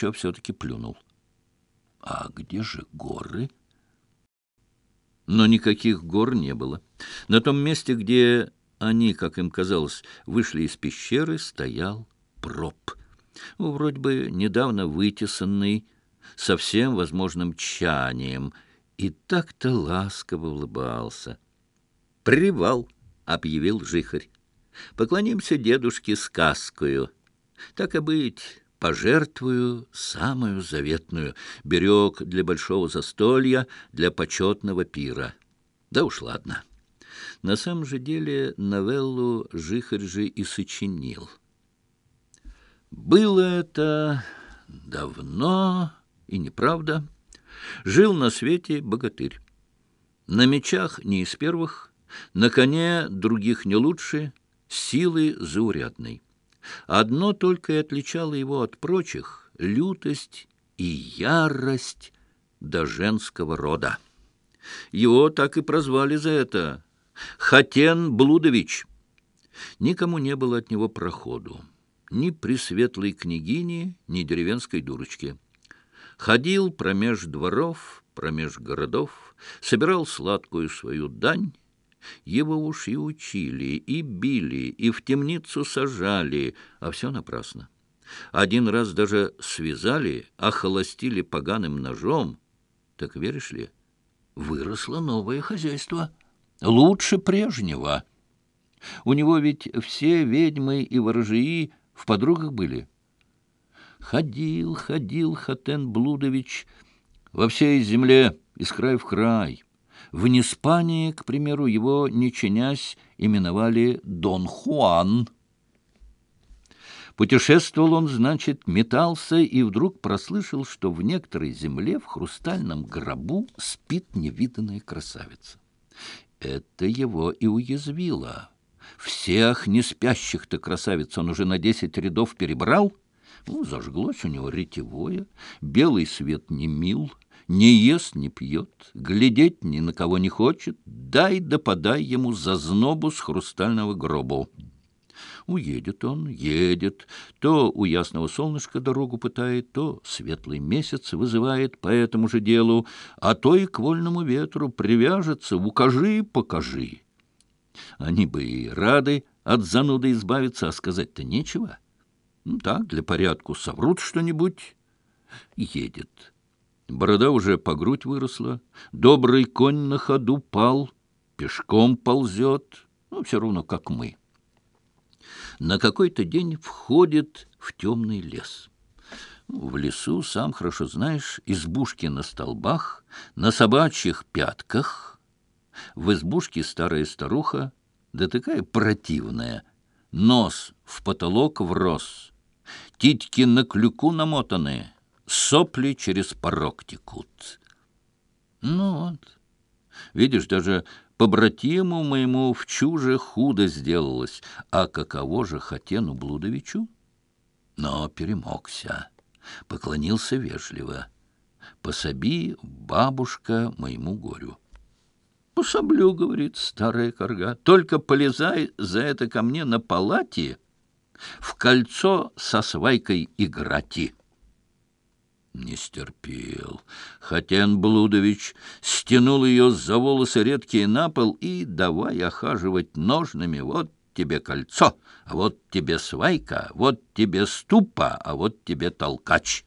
Чоп все-таки плюнул. «А где же горы?» Но никаких гор не было. На том месте, где они, как им казалось, вышли из пещеры, стоял проб. Ну, вроде бы недавно вытесанный, со всем возможным чанием, и так-то ласково улыбался. «Привал!» — объявил жихарь. «Поклонимся дедушке сказкою. Так и быть, пожертвую самую заветную, берег для большого застолья, для почетного пира. Да уж ладно. На самом же деле новеллу Жихарь же и сочинил. Было это давно и неправда. Жил на свете богатырь. На мечах не из первых, на коне других не лучше, силы заурядной. Одно только и отличало его от прочих — лютость и ярость до женского рода. Его так и прозвали за это Хатен Блудович. Никому не было от него проходу, ни пресветлой княгини, ни деревенской дурочки. Ходил промеж дворов, промеж городов, собирал сладкую свою дань, его уж и учили, и били, и в темницу сажали, а все напрасно. Один раз даже связали, охолостили поганым ножом. Так веришь ли, выросло новое хозяйство лучше прежнего. У него ведь все ведьмы и ворожии в подругах были. Ходил, В Испании, к примеру, его, не чинясь, именовали «Дон Хуан». Путешествовал он, значит, метался и вдруг прослышал, что в некоторой земле в хрустальном гробу спит невиданная красавица. Это его и уязвило. Всех неспящих-то красавиц он уже на десять рядов перебрал — Ну, зажглось у него ретевое, белый свет не мил, не ест, не пьет, глядеть ни на кого не хочет, дай да подай ему зазнобу с хрустального гроба. Уедет он, едет, то у ясного солнышка дорогу пытает, то светлый месяц вызывает по этому же делу, а то и к вольному ветру привяжется, укажи, покажи. Ну Так, для порядку соврут что-нибудь. Едет. Борода уже по грудь выросла. Добрый конь на ходу пал. Пешком ползет. Ну, все равно, как мы. На какой-то день входит в темный лес. В лесу, сам хорошо знаешь, избушки на столбах, на собачьих пятках. В избушке старая старуха, да такая противная, нос в потолок врос — Титьки на клюку намотаны, сопли через порог текут. Ну вот, видишь, даже побратиму моему в чуже худо сделалось, а каково же хотену Блудовичу? Но перемогся, поклонился вежливо. «Пособи, бабушка, моему горю». «Пособлю», — говорит старая корга, — «только полезай за это ко мне на палате». в кольцо со свайкой играти». Не стерпел. Хатен Блудович стянул ее за волосы редкие на пол и давай охаживать ножными. Вот тебе кольцо, а вот тебе свайка, вот тебе ступа, а вот тебе толкач.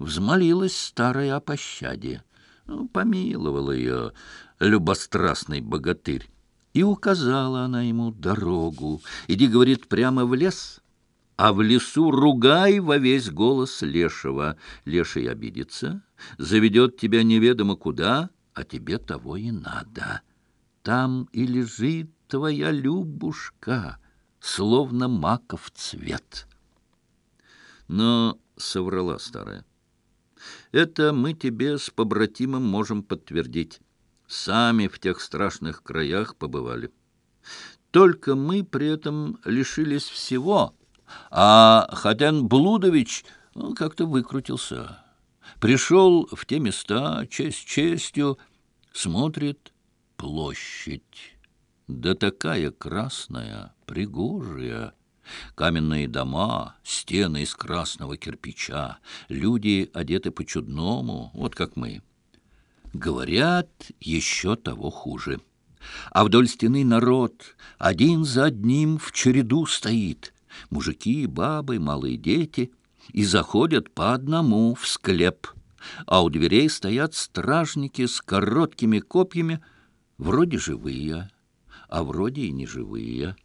Взмолилась старая о пощаде. Ну, помиловал ее любострастный богатырь. И указала она ему дорогу. «Иди, — говорит, — прямо в лес, а в лесу ругай во весь голос лешего. Леший обидится, заведет тебя неведомо куда, а тебе того и надо. Там и лежит твоя любушка, словно маков цвет». Но соврала старая. «Это мы тебе с побратимом можем подтвердить» сами в тех страшных краях побывали. Только мы при этом лишились всего, а Хатян Блудович ну, как-то выкрутился. Пришел в те места, честь честью, смотрит площадь. Да такая красная, пригожая. Каменные дома, стены из красного кирпича, люди одеты по-чудному, вот как мы говорят, еще того хуже. А вдоль стены народ один за одним в череду стоит. Мужики, бабы, малые дети. И заходят по одному в склеп. А у дверей стоят стражники с короткими копьями, вроде живые, а вроде и не живые.